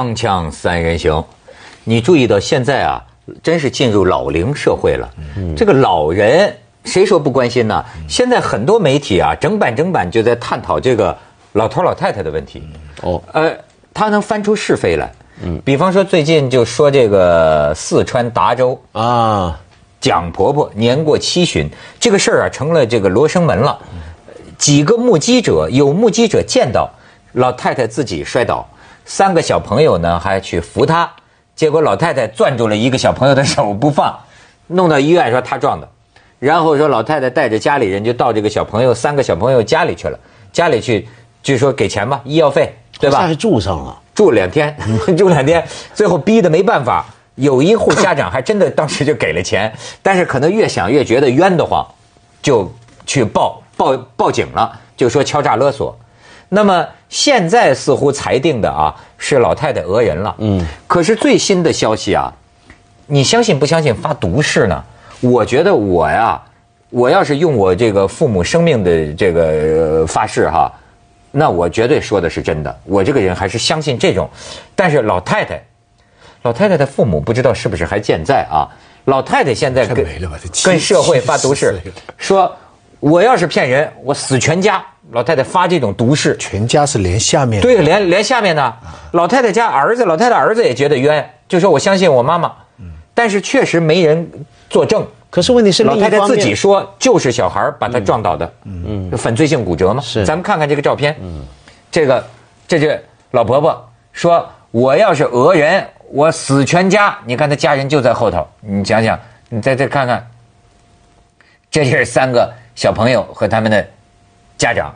锵锵三人行，你注意到现在啊，真是进入老龄社会了。这个老人谁说不关心呢？现在很多媒体啊，整版整版就在探讨这个老头老太太的问题。哦，呃，他能翻出是非来。嗯，比方说最近就说这个四川达州啊，蒋婆婆年过七旬，这个事儿啊成了这个罗生门了。几个目击者有目击者见到老太太自己摔倒。三个小朋友呢，还去扶她，结果老太太攥住了一个小朋友的手不放，弄到医院说他撞的，然后说老太太带着家里人就到这个小朋友三个小朋友家里去了，家里去据说给钱吧，医药费 对吧？还住上了，住两天，住两天，最后逼得没办法，有一户家长还真的当时就给了钱，但是可能越想越觉得冤得慌，就去报报报警了，就说敲诈勒索。那么现在似乎裁定的啊是老太太讹人了，嗯，可是最新的消息啊，你相信不相信发毒誓呢？我觉得我呀，我要是用我这个父母生命的这个发誓哈，那我绝对说的是真的。我这个人还是相信这种，但是老太太，老太太的父母不知道是不是还健在啊？老太太现在跟跟社会发毒誓，说我要是骗人，我死全家。老太太发这种毒誓，全家是连下面对，连连下面呢。老太太家儿子，老太太儿子也觉得冤，就说我相信我妈妈，但是确实没人作证。可是问题是，老太太自己说就是小孩把她撞倒的，嗯，粉碎性骨折嘛。是，咱们看看这个照片，嗯，这个这是老婆婆说，我要是讹人，我死全家。你看她家人就在后头，你想想，你再再看看，这就是三个小朋友和他们的家长。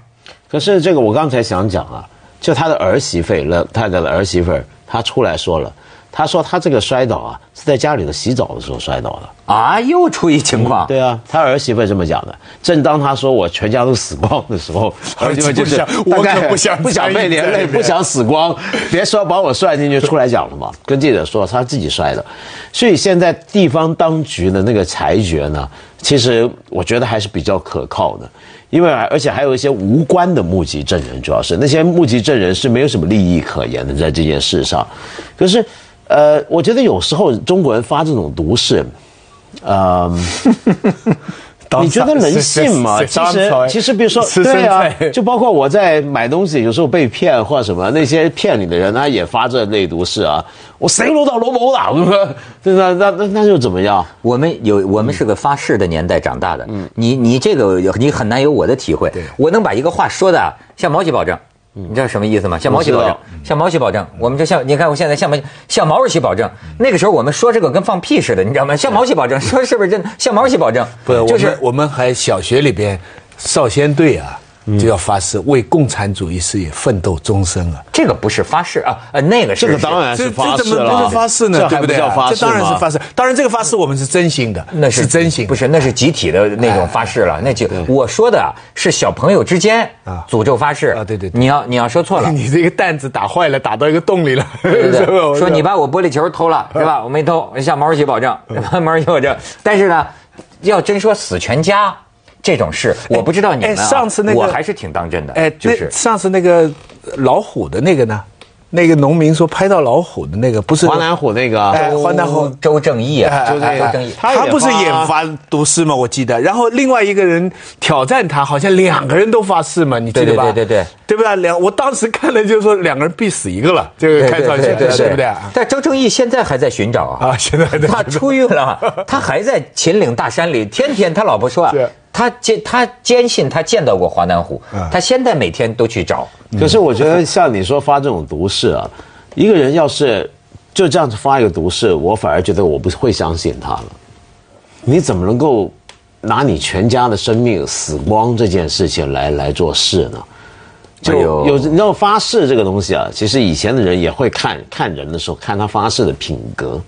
可是这个我刚才想讲啊，就他的儿媳妇了，太太的儿媳妇儿，她出来说了，她说她这个摔倒啊是在家里头洗澡的时候摔倒的啊，又出一情况。对啊，他儿媳妇这么讲的。正当他说我全家都死光的时候，儿媳妇就是我可不想 不想被连累，不想死光，别说把我摔进去出来讲了嘛，跟记者说他自己摔的。所以现在地方当局的那个裁决呢，其实我觉得还是比较可靠的。因为而且还有一些无关的目击证人，主要是那些目击证人是没有什么利益可言的在这件事上。可是，呃，我觉得有时候中国人发这种毒誓，嗯。你觉得能信吗？其实，其实，比如说，对啊，就包括我在买东西，有时候被骗或者什么，那些骗你的人，他也发这类毒誓啊。我谁楼到罗某了？我说，那那那那又怎么样？我们有，我们是个发誓的年代长大的。嗯，你你这个你很难有我的体会。我能把一个话说的像毛主席保证。你知道什么意思吗？向毛主席保证，向毛主席保证，我们就向你看，我现在向毛向毛主席保证。那个时候我们说这个跟放屁似的，你知道吗？向毛主席保证，说是不是真的？向毛主席保证，不，就是我们还小学里边少先队啊。就要发誓为共产主义事业奋斗终身啊！这个不是发誓啊，呃，那个是这个当然是发誓了。这怎么不是发誓呢？对不对？这当然是发誓。当然，这个发誓我们是真心的，那是真心，不是那是集体的那种发誓了。那就我说的是小朋友之间啊，诅咒发誓啊。对对，你要你要说错了，你这个担子打坏了，打到一个洞里了。对对对，说你把我玻璃球偷了是吧？我没偷，向毛主席保证，毛主席保证。但是呢，要真说死全家。这种事我不知道你们，上次那个我还是挺当真的。哎，就是上次那个老虎的那个呢？那个农民说拍到老虎的那个不是华南虎那个，华南虎周正义啊，周正义，他不是也发毒誓吗？我记得。然后另外一个人挑战他，好像两个人都发誓嘛，你记得吧？对对对对，对不对？两我当时看了就是说两个人必死一个了，这个开上去对不对？但周正义现在还在寻找啊，啊，现在还在，他出狱了，他还在秦岭大山里，天天他老婆说啊。他坚他坚信他见到过华南虎，他现在每天都去找。可是我觉得像你说发这种毒誓啊，一个人要是就这样子发一个毒誓，我反而觉得我不会相信他了。你怎么能够拿你全家的生命死光这件事情来来做事呢？就有你知道发誓这个东西啊，其实以前的人也会看看人的时候看他发誓的品格。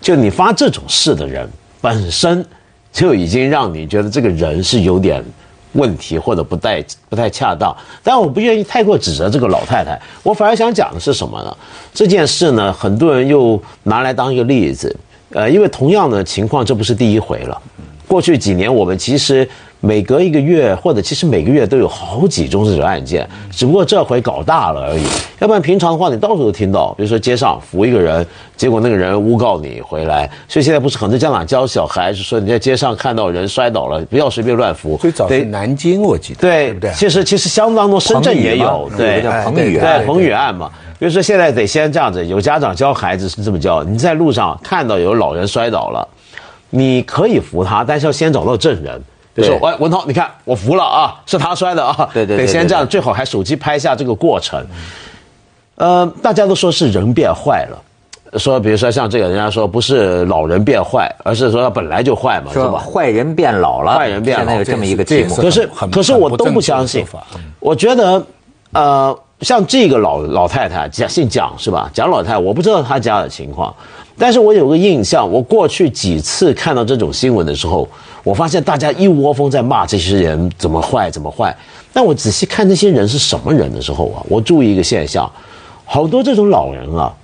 就你发这种誓的人本身。就已经让你觉得这个人是有点问题或者不太不太恰当，但我不愿意太过指责这个老太太，我反而想讲的是什么呢？这件事呢，很多人又拿来当一个例子，呃，因为同样的情况这不是第一回了，过去几年我们其实每隔一个月或者其实每个月都有好几宗这种案件，只不过这回搞大了而已。要不然平常的话，你到处都听到，比如说街上扶一个人，结果那个人诬告你回来，所以现在不是很多家长教小孩，是说你在街上看到人摔倒了，不要随便乱扶。最早是南京，我记得，对不对？其实其实相当多，深圳也有，对叫彭宇对案彭宇案嘛。比如说现在得先这样子，有家长教孩子是这么教：你在路上看到有老人摔倒了，你可以扶他，但是要先找到证人。就说，对喂，文涛，你看我服了啊，是他摔的啊。对对对对得先这样，最好还手机拍下这个过程。呃，大家都说是人变坏了，说比如说像这个，人家说不是老人变坏，而是说他本来就坏嘛，是吧？坏人变老了，坏人变老现在有这么一个题目。可是可是我都不相信。我觉得，呃，像这个老老太太，蒋姓蒋是吧？蒋老太太，我不知道她家的情况，但是我有个印象，我过去几次看到这种新闻的时候，我发现大家一窝蜂在骂这些人怎么坏怎么坏。但我仔细看这些人是什么人的时候啊，我注意一个现象，好多这种老人啊，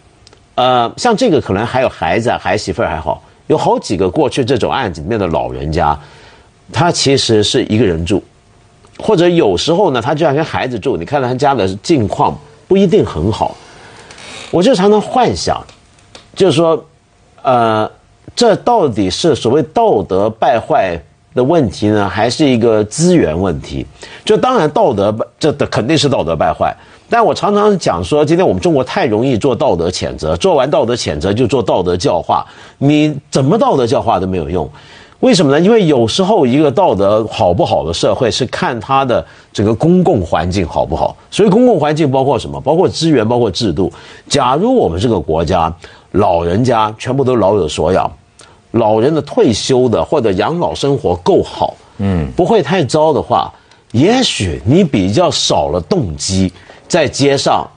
呃，像这个可能还有孩子、啊、孩媳妇儿还好，有好几个过去这种案子里面的老人家，他其实是一个人住，或者有时候呢，他就要跟孩子住。你看到他家的境况不一定很好，我就常常幻想，就是说，呃，这到底是所谓道德败坏的问题呢，还是一个资源问题？就当然道德败这的肯定是道德败坏，但我常常讲说，今天我们中国太容易做道德谴责，做完道德谴责就做道德教化，你怎么道德教化都没有用。为什么呢？因为有时候一个道德好不好的社会是看它的整个公共环境好不好。所以公共环境包括什么？包括资源，包括制度。假如我们这个国家老人家全部都老有所养，老人的退休的或者养老生活够好，嗯，不会太糟的话，也许你比较少了动机在街上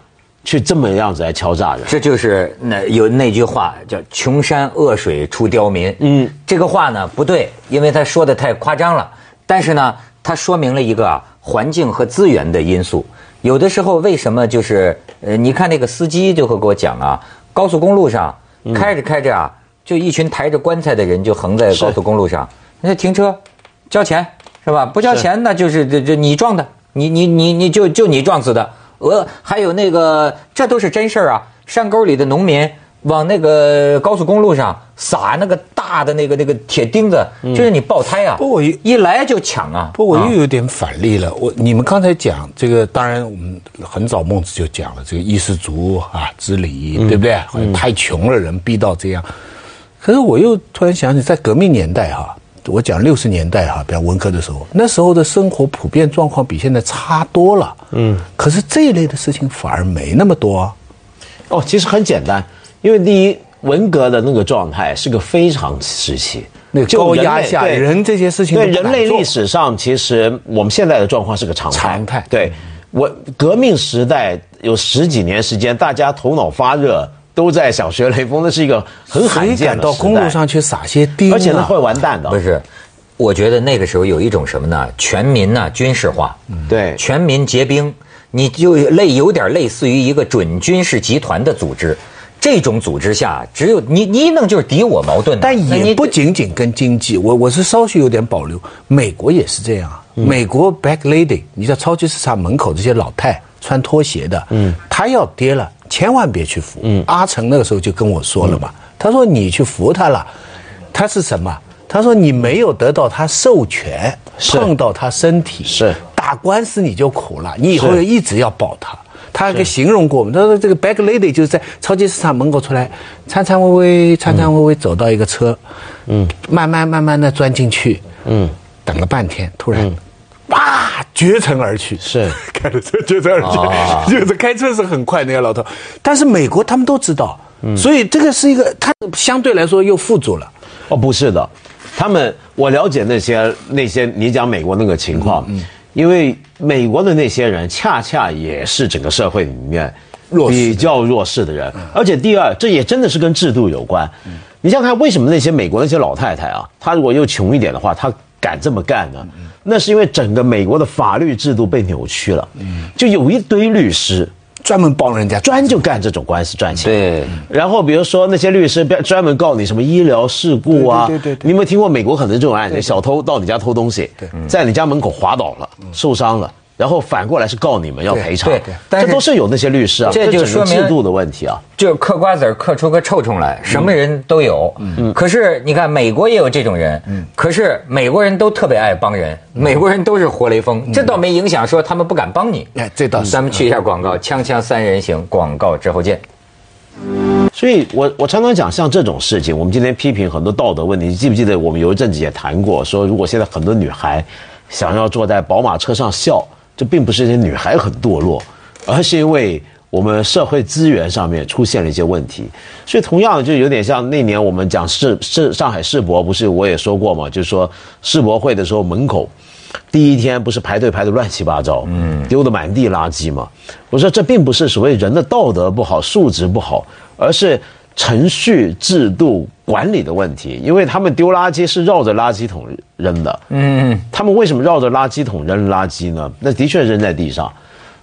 去这么样子来敲诈人。这就是那有那句话叫“穷山恶水出刁民”。嗯，这个话呢不对，因为他说的太夸张了。但是呢，他说明了一个啊环境和资源的因素。有的时候为什么就是呃，你看那个司机就会给我讲啊，高速公路上开着开着啊，就一群抬着棺材的人就横在高速公路上，那停车交钱是吧？不交钱那就是这这你撞的，你你你你就就你撞死的。呃，还有那个，这都是真事儿啊！山沟里的农民往那个高速公路上撒那个大的那个那个铁钉子，就是你爆胎啊！不我一一来就抢啊！不，我啊又有点反例了。我你们刚才讲这个，当然我们很早孟子就讲了，这个衣食足啊之礼，对不对？太穷了，人逼到这样。可是我又突然想起，在革命年代哈，我讲六十年代哈，比方文科的时候，那时候的生活普遍状况比现在差多了。嗯，可是这一类的事情反而没那么多啊。哦，其实很简单，因为第一，文革的那个状态是个非常时期，那高压下人这些事情对人类历史上，其实我们现在的状况是个常态。常态对，我革命时代有十几年时间，大家头脑发热，都在小学雷锋，那是一个很罕见到公路上去撒些钉、啊？而且那会完蛋的。不是，我觉得那个时候有一种什么呢？全民呢军事化，对，全民结兵，你就类有点类似于一个准军事集团的组织。这种组织下，只有你你一弄就是敌我矛盾的，但你也不仅仅跟经济，我我是稍许有点保留。美国也是这样啊，美国 back lady，你在超级市场门口这些老太穿拖鞋的，嗯，她要跌了，千万别去扶。嗯，阿成那个时候就跟我说了嘛，他说你去扶他了，他是什么？他说你没有得到他授权，碰到他身体，是。打官司你就苦了，你以后要一直要保他。他还给形容过我们，他说这个 back lady 就是在超级市场门口出来，颤颤巍巍、颤颤巍巍走到一个车，嗯，慢慢慢慢的钻进去，嗯，等了半天，突然，哇，绝尘而去，是。开着车绝尘而啊去，就是开车是很快那个老头，但是美国他们都知道，所以这个是一个，他相对来说又富足了，哦，不是的，他们我了解那些那些你讲美国那个情况，嗯因为美国的那些人恰恰也是整个社会里面弱势比较弱势的人，而且第二，这也真的是跟制度有关。你想想看，为什么那些美国那些老太太啊，她如果又穷一点的话，她敢这么干呢？那是因为整个美国的法律制度被扭曲了，就有一堆律师。专门帮人家专就干这种官司赚钱。对，然后比如说那些律师专专门告你什么医疗事故啊，对对对对对你有没有听过美国很多这种案件？小偷到你家偷东西，在你家门口滑倒了，受伤了。然后反过来是告你们要赔偿，对对但是这都是有那些律师啊，这就说明制度的问题啊。就是嗑瓜子儿嗑出个臭虫来，什么人都有。嗯，可是你看美国也有这种人，嗯，可是美国人都特别爱帮人，美国人都是活雷锋，这倒没影响说他们不敢帮你。哎这倒是咱们去一下广告，锵锵三人行，广告之后见。所以我我常常讲，像这种事情，我们今天批评很多道德问题，你记不记得我们有一阵子也谈过，说如果现在很多女孩想要坐在宝马车上笑，这并不是这些女孩很堕落，而是因为我们社会资源上面出现了一些问题。所以同样的，就有点像那年我们讲世世上海世博，不是我也说过嘛，就是说世博会的时候门口。第一天不是排队排的乱七八糟，嗯，丢的满地垃圾嘛？我说这并不是所谓人的道德不好、素质不好，而是程序制度管理的问题。因为他们丢垃圾是绕着垃圾桶扔的，嗯，他们为什么绕着垃圾桶扔垃圾呢？那的确扔在地上，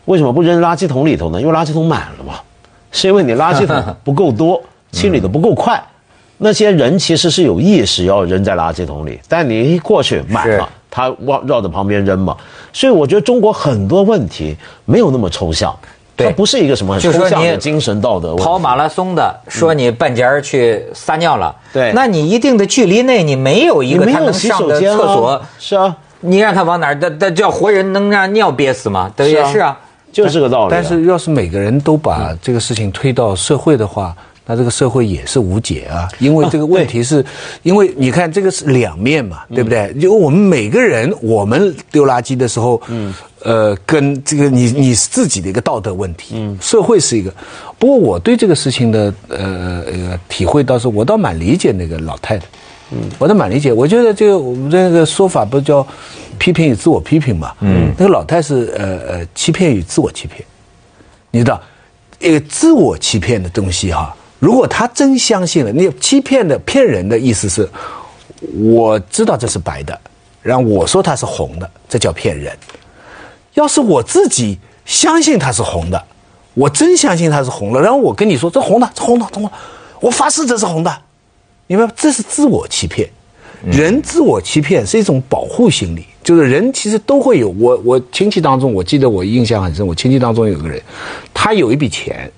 为什么不扔垃圾桶里头呢？因为垃圾桶满了嘛，是因为你垃圾桶不够多，清理的不够快。那些人其实是有意识要扔在垃圾桶里，但你一过去满了。他往绕着旁边扔嘛，所以我觉得中国很多问题没有那么抽象，它不是一个什么很抽象的精神道德。跑马拉松的说你半截儿去撒尿了，对，那你一定的距离内你没有一个他能上的厕所，是啊，你让他往哪儿？那那叫活人能让尿憋死吗？对，也是啊，就是这个道理。但是要是每个人都把这个事情推到社会的话。那这个社会也是无解啊，因为这个问题是，因为你看这个是两面嘛，对不对？就我们每个人，我们丢垃圾的时候，嗯，呃，跟这个你你自己的一个道德问题，嗯，社会是一个。不过我对这个事情的呃呃体会倒是，我倒蛮理解那个老太太，嗯，我倒蛮理解。我觉得这个我们这个说法不叫批评与自我批评嘛，嗯，那个老太是呃呃欺骗与自我欺骗，你知道，一个自我欺骗的东西哈。如果他真相信了，你欺骗的、骗人的意思是，我知道这是白的，然后我说它是红的，这叫骗人。要是我自己相信它是红的，我真相信它是红的，然后我跟你说这红的，这红的，红的，我发誓这是红的，你们这是自我欺骗。人自我欺骗是一种保护心理，就是人其实都会有。我我亲戚当中，我记得我印象很深，我亲戚当中有个人，他有一笔钱。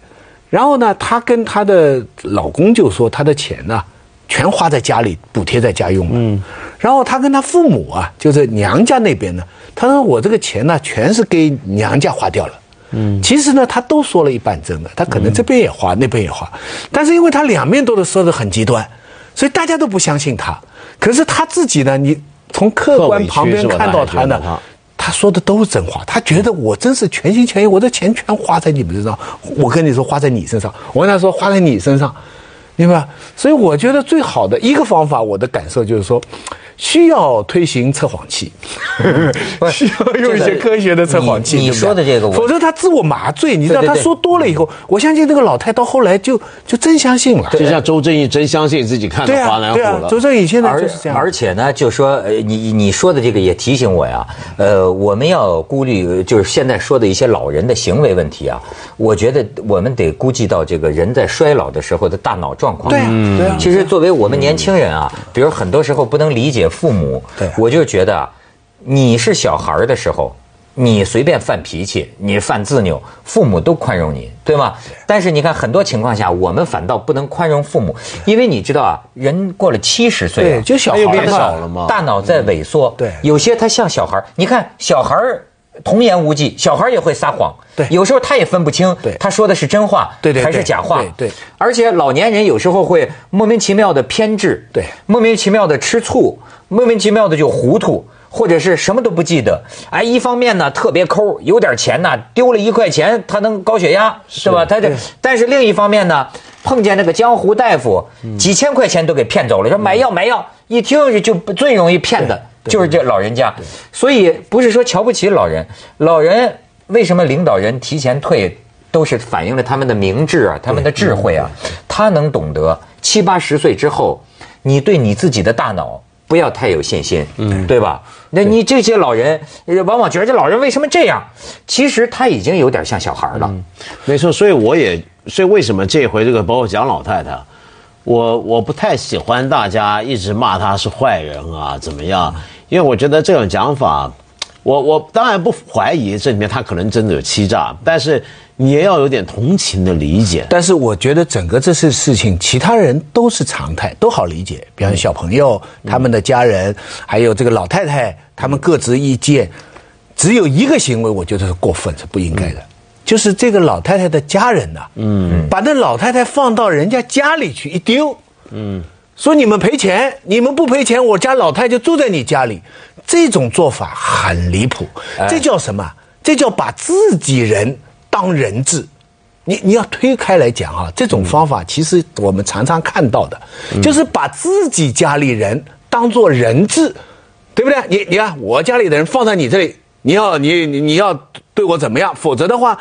然后呢，她跟她的老公就说，她的钱呢，全花在家里，补贴在家用了。嗯。然后她跟她父母啊，就是娘家那边呢，她说我这个钱呢，全是给娘家花掉了。嗯。其实呢，他都说了一半真的，他可能这边也花，那边也花，但是因为他两面都说的很极端，所以大家都不相信他。可是他自己呢，你从客观旁边看到他呢。他说的都是真话，他觉得我真是全心全意，我的钱全花在你们身上。我跟你说，花在你身上。我跟他说，花在你身上，明白？所以我觉得最好的一个方法，我的感受就是说。需要推行测谎器，需要用一些科学的测谎器。你说的这个，否则他自我麻醉。你知道，他说多了以后，我相信那个老太到后来就就真相信了。就像周正义真相信自己看到华南虎了。周正义现在就是这样。而且呢，就说呃，你你说的这个也提醒我呀，呃，我们要顾虑就是现在说的一些老人的行为问题啊。我觉得我们得估计到这个人在衰老的时候的大脑状况。对啊，对啊。其实作为我们年轻人啊，比如很多时候不能理解。父母，对，我就觉得，你是小孩的时候，你随便犯脾气，你犯自拗，父母都宽容你，对吗？但是你看，很多情况下，我们反倒不能宽容父母，因为你知道啊，人过了七十岁，就小孩变小了嘛，大脑在萎缩，对，有些他像小孩，你看小孩童言无忌，小孩也会撒谎，对，有时候他也分不清，对，他说的是真话，对对，还是假话，对，而且老年人有时候会莫名其妙的偏执，对，莫名其妙的吃醋，莫名其妙的就糊涂，或者是什么都不记得，哎，一方面呢特别抠，有点钱呢丢了一块钱他能高血压，是吧？他这，但是另一方面呢，碰见那个江湖大夫，几千块钱都给骗走了，说买药买药，一听就最容易骗的。就是这老人家，所以不是说瞧不起老人，老人为什么领导人提前退，都是反映了他们的明智啊，他们的智慧啊，他能懂得七八十岁之后，你对你自己的大脑不要太有信心，嗯，对吧？那你这些老人，呃往往觉得这老人为什么这样？其实他已经有点像小孩了。没错，所以我也，所以为什么这回这个包括蒋老太太，我我不太喜欢大家一直骂她是坏人啊，怎么样？因为我觉得这种讲法，我我当然不怀疑这里面他可能真的有欺诈，但是你也要有点同情的理解。但是我觉得整个这次事情，其他人都是常态，都好理解。比方说小朋友、他们的家人，还有这个老太太，他们各执意见。只有一个行为，我觉得是过分，是不应该的，就是这个老太太的家人呐、嗯，把那老太太放到人家家里去一丢，嗯，说你们赔钱，你们不赔钱，我家老太就住在你家里，这种做法很离谱，这叫什么？这叫把自己人当人质。你你要推开来讲啊，这种方法其实我们常常看到的，就是把自己家里人当做人质，对不对？你你看我家里的人放在你这里，你要你你你要对我怎么样？否则的话，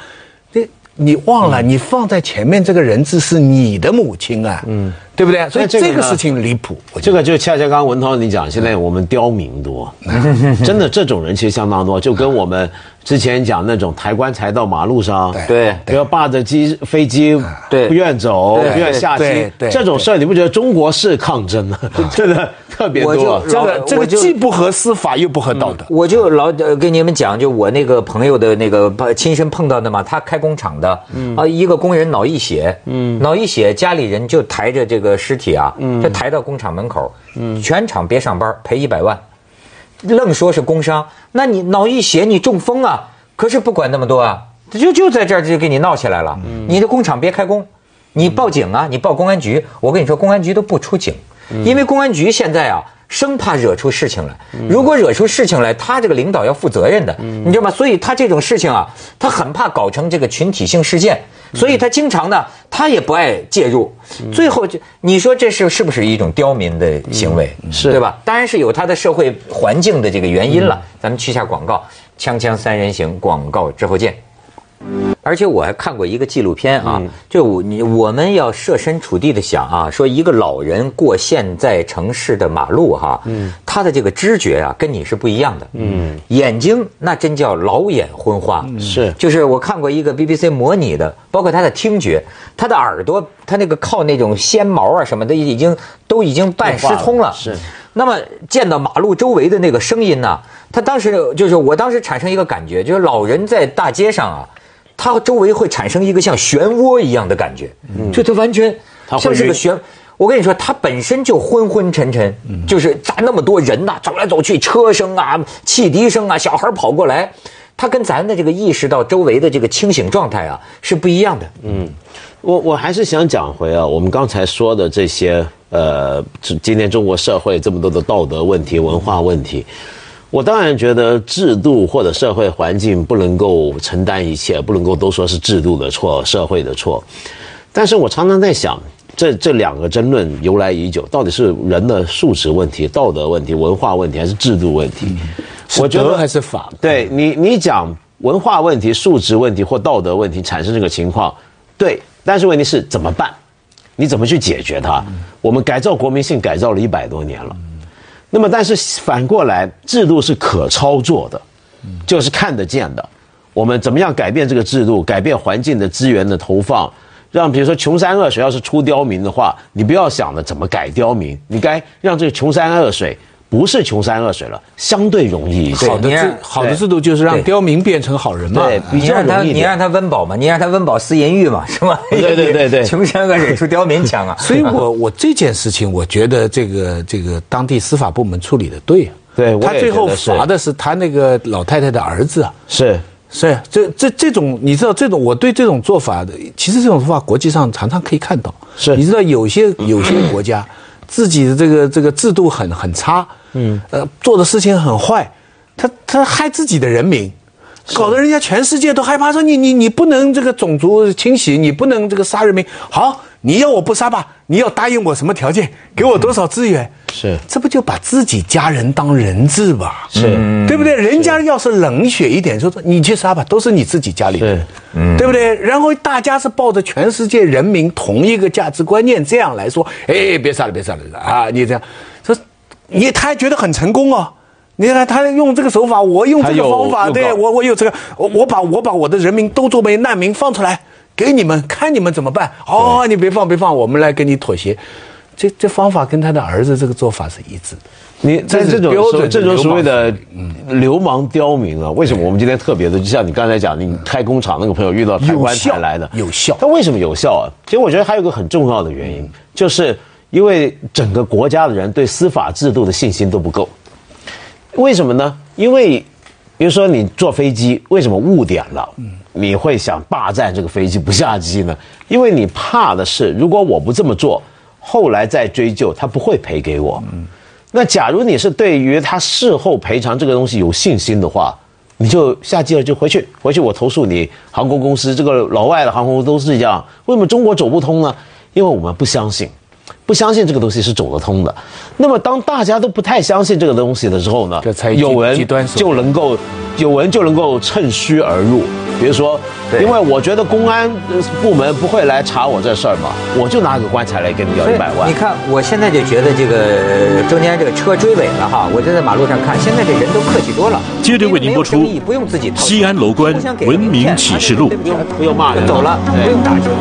你你忘了，你放在前面这个人质是你的母亲啊，嗯，对不对？所以这个事情离谱，这个就恰恰刚刚文涛你讲，现在我们刁民多，真的这种人其实相当多，就跟我们之前讲那种抬棺材到马路上，对。不要霸着机飞机，对。不愿走，对。不愿下机对，这种事儿你不觉得中国是抗争？吗？真的特别我多就。这个这个我既不合司法又不合道德。我就老呃跟你们讲，就我那个朋友的那个呃亲身碰到的嘛，他开工厂的，啊，一个工人脑溢血，脑溢血，家里人就抬着这个尸体啊，就抬到工厂门口，全厂别上班，赔一百万，愣说是工伤，那你脑溢血你中风啊，可是不管那么多啊，就就在这儿就给你闹起来了，你的工厂别开工，你报警啊，你报公安局，我跟你说，公安局都不出警，因为公安局现在啊。生怕惹出事情来，如果惹出事情来，他这个领导要负责任的，你知道吗？所以他这种事情啊，他很怕搞成这个群体性事件，所以他经常呢，他也不爱介入。最后就你说这是是不是一种刁民的行为？是对吧？当然是有他的社会环境的这个原因了。咱们去下广告，锵锵三人行，广告之后见。而且我还看过一个纪录片啊，就我你我们要设身处地的想啊，说一个老人过现在城市的马路哈，他的这个知觉啊跟你是不一样的，嗯，眼睛那真叫老眼昏花，是。就是我看过一个 BBC 模拟的，包括他的听觉，他的耳朵，他那个靠那种纤毛啊什么的，已经都已经半失聪了。是。那么见到马路周围的那个声音呢，他当时就是我当时产生一个感觉，就是老人在大街上啊，他周围会产生一个像漩涡一样的感觉，就它完全像是个漩。我跟你说，它本身就昏昏沉沉，就是咱那么多人呐、走来走去，车声啊、汽笛声啊，小孩跑过来，它跟咱的这个意识到周围的这个清醒状态啊是不一样的。嗯我我还是想讲回啊，我们刚才说的这些，呃，今天中国社会这么多的道德问题、文化问题，我当然觉得制度或者社会环境不能够承担一切，不能够都说是制度的错、社会的错。但是我常常在想，这这两个争论由来已久，到底是人的素质问题、道德问题、文化问题，还是制度问题？我觉得还是法？对你，你讲文化问题、素质问题或道德问题产生这个情况，对，但是问题是怎么办？你怎么去解决它？我们改造国民性改造了一百多年了，那么但是反过来，制度是可操作的，就是看得见的。我们怎么样改变这个制度，改变环境的资源的投放，让比如说穷山恶水要是出刁民的话，你不要想着怎么改刁民，你该让这个穷山恶水不是穷山恶水了，相对容易一些。好的制好的制度就是让刁民变成好人嘛。对，比你让他，较容易。你让他温饱嘛，你让他温饱思淫欲嘛，是吧？对对对对 穷山恶水出刁民强啊！所以我我这件事情，我觉得这个这个当地司法部门处理的对啊。对他最后罚的是他那个老太太的儿子啊。是是这这这种，你知道这种，我对这种做法的，其实这种做法国际上常常可以看到。是你知道有些有些国家 自己的这个这个制度很很差，嗯，呃，做的事情很坏，他他害自己的人民。搞得人家全世界都害怕，说你你你不能这个种族清洗，你不能这个杀人民。好，你要我不杀吧？你要答应我什么条件？给我多少资源？是这不就把自己家人当人质吧？是对不对？人家要是冷血一点，说说你去杀吧，都是你自己家里人，对不对？然后大家是抱着全世界人民同一个价值观念这样来说，哎，别杀了，别杀了啊！你这样说，你他还觉得很成功哦。你看他用这个手法，我用这个方法，对我我有这个，我我把我把我的人民都作为难民放出来给你们，看你们怎么办？哦，你别放别放，我们来跟你妥协。这这方法跟他的儿子这个做法是一致。你在这种这种所谓的流氓刁民啊，为什么我们今天特别的？就像你刚才讲，你开工厂那个朋友遇到台湾才来的，有效。他为什么有效啊？其实我觉得还有个很重要的原因，就是因为整个国家的人对司法制度的信心都不够。为什么呢？因为比如说你坐飞机，为什么误点了？你会想霸占这个飞机不下机呢？因为你怕的是，如果我不这么做，后来再追究，他不会赔给我。那假如你是对于他事后赔偿这个东西有信心的话，你就下机了就回去，回去我投诉你航空公司，这个老外的航空公司都是这样，为什么中国走不通呢？因为我们不相信，不相信这个东西是走得通的。那么当大家都不太相信这个东西的时候呢，有人就能够，有人就能够趁虚而入。比如说，因为我觉得公安部门不会来查我这事儿嘛，我就拿个棺材来跟你要一百万。你看，我现在就觉得这个中间这个车追尾了哈，我就在马路上看，现在这人都客气多了。接着为您播出《不用自己西安楼观文明启示录》，不用骂人，走了，不用打车。